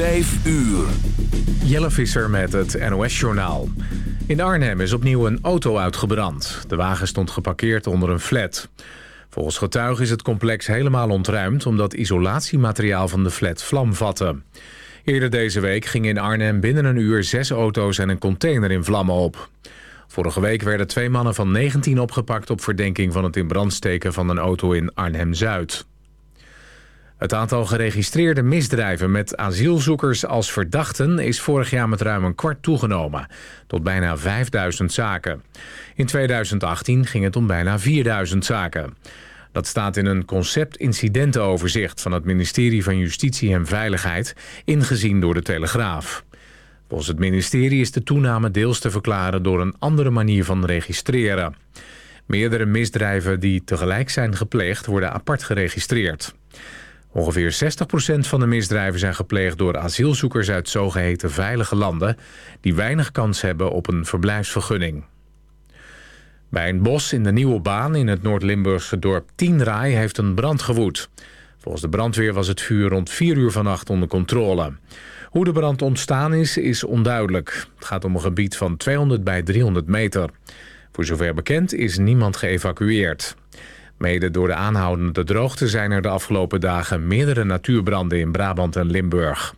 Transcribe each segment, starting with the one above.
5 uur. Jelle Visser met het NOS-journaal. In Arnhem is opnieuw een auto uitgebrand. De wagen stond geparkeerd onder een flat. Volgens getuigen is het complex helemaal ontruimd... omdat isolatiemateriaal van de flat vlam vatte. Eerder deze week gingen in Arnhem binnen een uur zes auto's... en een container in vlammen op. Vorige week werden twee mannen van 19 opgepakt... op verdenking van het in brand steken van een auto in Arnhem-Zuid. Het aantal geregistreerde misdrijven met asielzoekers als verdachten... is vorig jaar met ruim een kwart toegenomen, tot bijna 5000 zaken. In 2018 ging het om bijna 4000 zaken. Dat staat in een concept-incidentenoverzicht... van het ministerie van Justitie en Veiligheid, ingezien door de Telegraaf. Volgens het ministerie is de toename deels te verklaren... door een andere manier van registreren. Meerdere misdrijven die tegelijk zijn gepleegd... worden apart geregistreerd. Ongeveer 60% van de misdrijven zijn gepleegd door asielzoekers uit zogeheten veilige landen... die weinig kans hebben op een verblijfsvergunning. Bij een bos in de Nieuwe Baan in het Noord-Limburgse dorp Tienraai heeft een brand gewoed. Volgens de brandweer was het vuur rond 4 uur vannacht onder controle. Hoe de brand ontstaan is, is onduidelijk. Het gaat om een gebied van 200 bij 300 meter. Voor zover bekend is niemand geëvacueerd. Mede door de aanhoudende droogte zijn er de afgelopen dagen meerdere natuurbranden in Brabant en Limburg.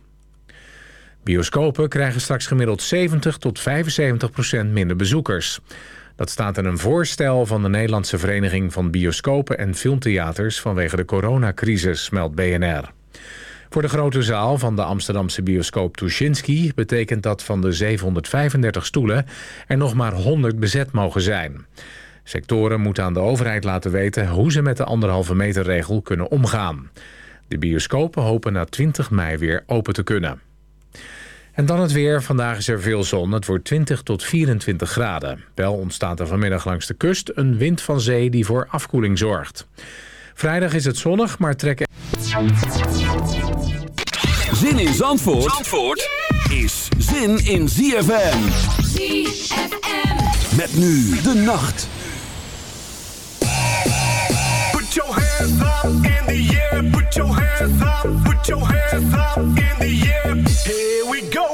Bioscopen krijgen straks gemiddeld 70 tot 75 procent minder bezoekers. Dat staat in een voorstel van de Nederlandse Vereniging van Bioscopen en Filmtheaters vanwege de coronacrisis, meldt BNR. Voor de grote zaal van de Amsterdamse bioscoop Tuschinski betekent dat van de 735 stoelen er nog maar 100 bezet mogen zijn. Sectoren moeten aan de overheid laten weten hoe ze met de anderhalve meter regel kunnen omgaan. De bioscopen hopen na 20 mei weer open te kunnen. En dan het weer. Vandaag is er veel zon. Het wordt 20 tot 24 graden. Wel ontstaat er vanmiddag langs de kust een wind van zee die voor afkoeling zorgt. Vrijdag is het zonnig, maar trekken... Zin in Zandvoort, Zandvoort is zin in ZFM. ZFM. Met nu de nacht. Here we go.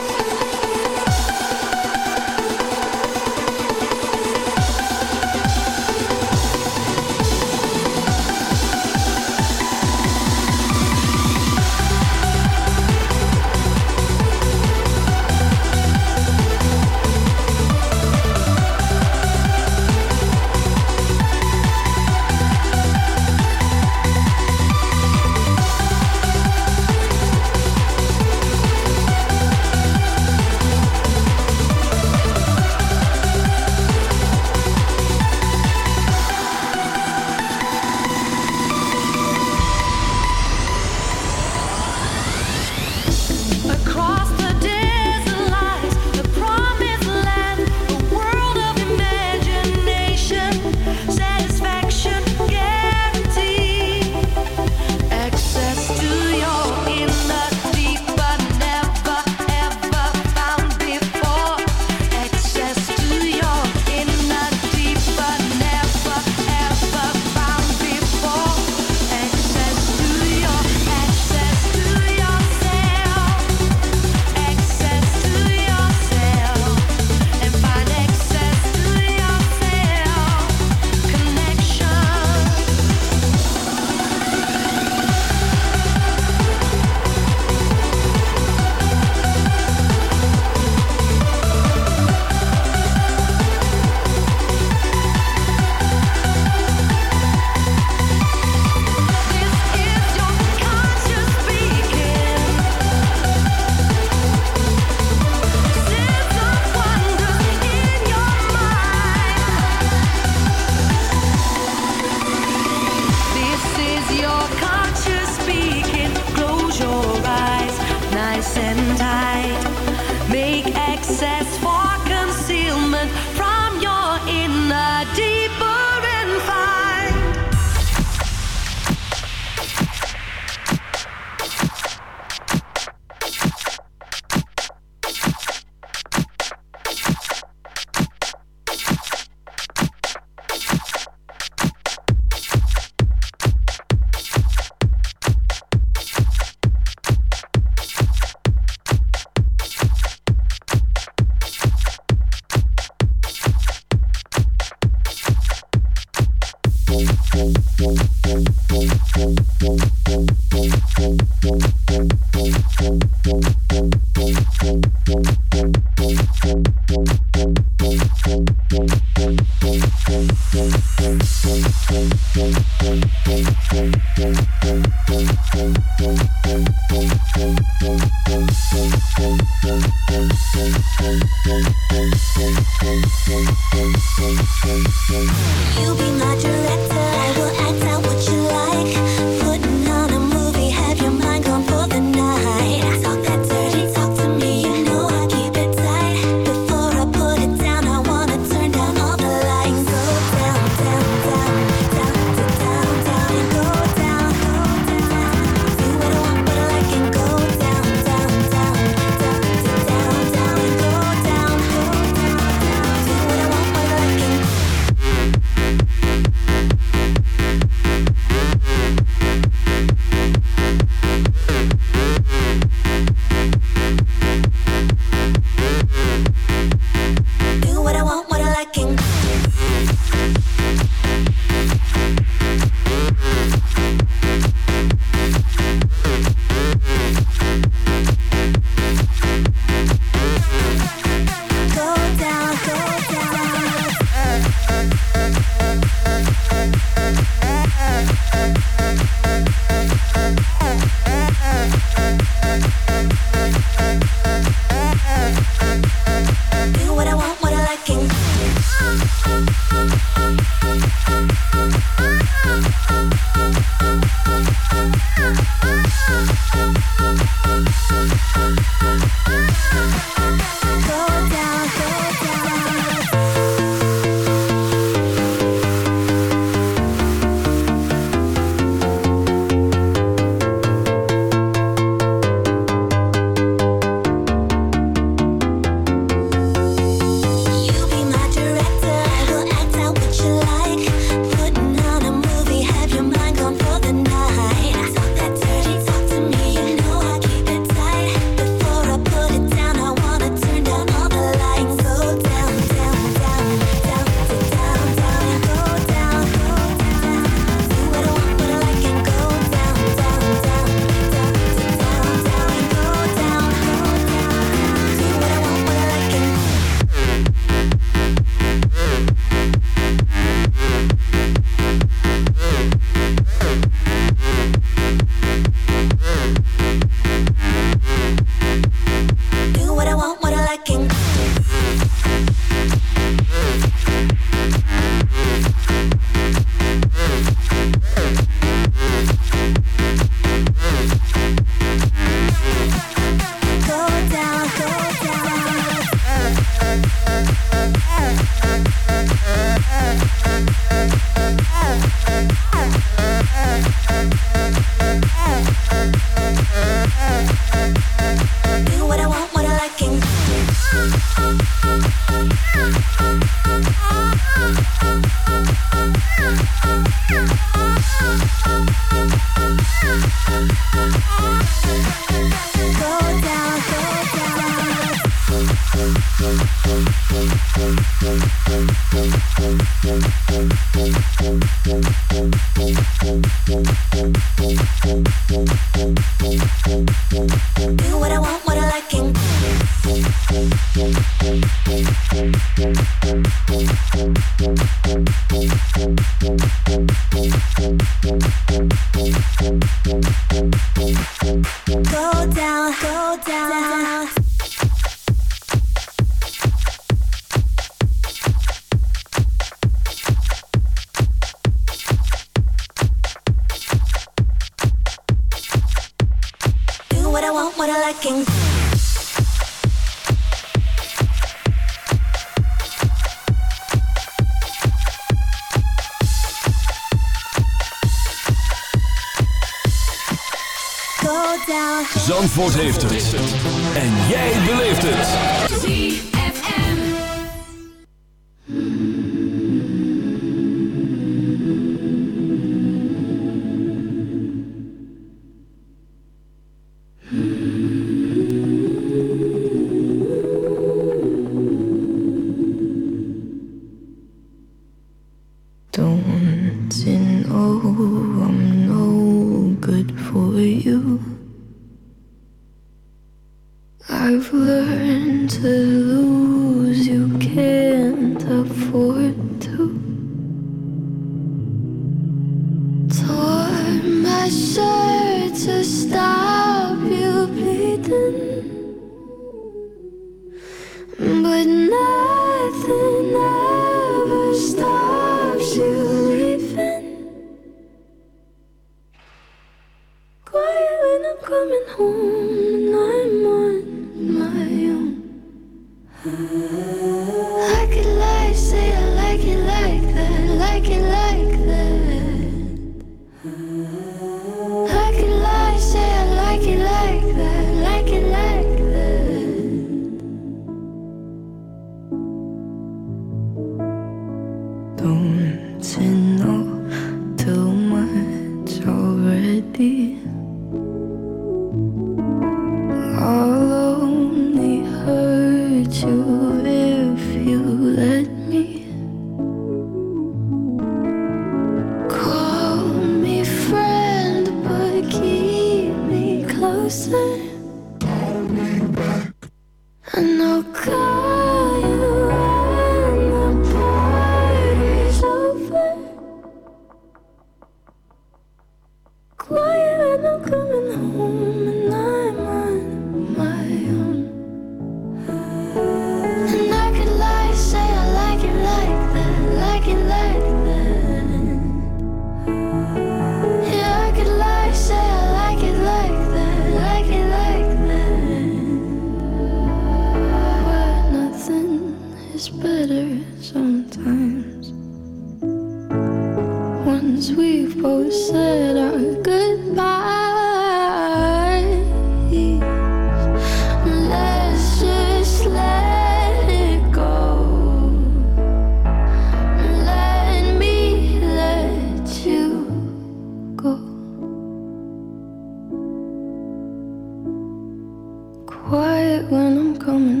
When I'm coming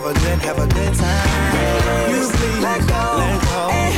have a good, have a good time. You please let go, let go.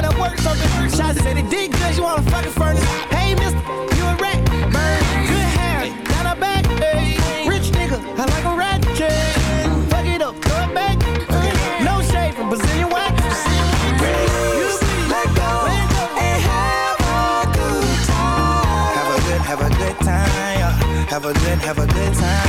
trying to work something. Shots said it did good, you want a fucking furnace. Hey, mister, you a rat. Burn, good hair, down her back. Hey. Rich nigga, I like a rat. Yeah. Fuck it up, throw it back. No shade from Brazilian wax. Have a good, have a good time. Have a good, have a good time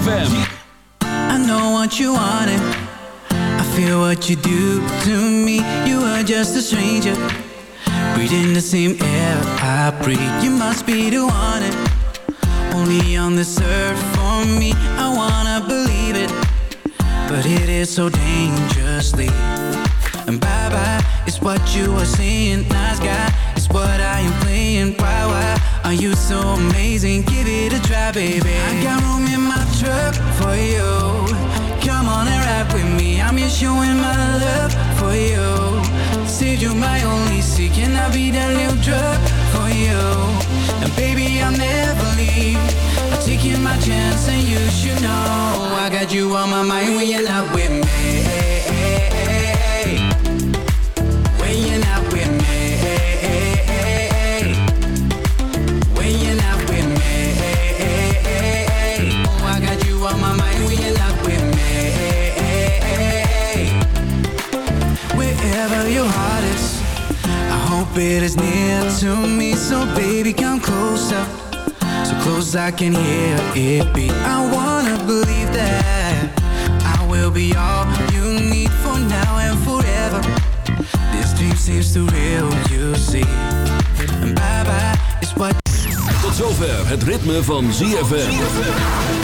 ZFM. I know what you wanted. I feel what you do to me. You are just a stranger. Breathing the same air I breathe. You must be the one. Only on this earth for me. I wanna believe it. But it is so dangerously. And bye bye, it's what you are saying. Nice guy, it's what I am playing. Why, why are you so amazing? Give it a try, baby. I got room in my truck for you. Come on and ride with me. I'm just showing my love for you. Said you my only seat. Can I be that new drug for you? And baby, I'll never leave. I'm taking my chance, and you should know I got you on my mind when you're not with me. Hope it is near to me. So baby, come closer. So close I can hear it beat. I wanna believe that I will be all you need for now and forever. This dream seems too real, you see. And bye bye is what Tot zover het ritme van ZFM.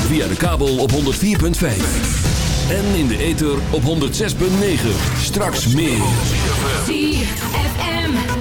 Via de kabel op 104.5. En in de ether op 106.9. Straks meer.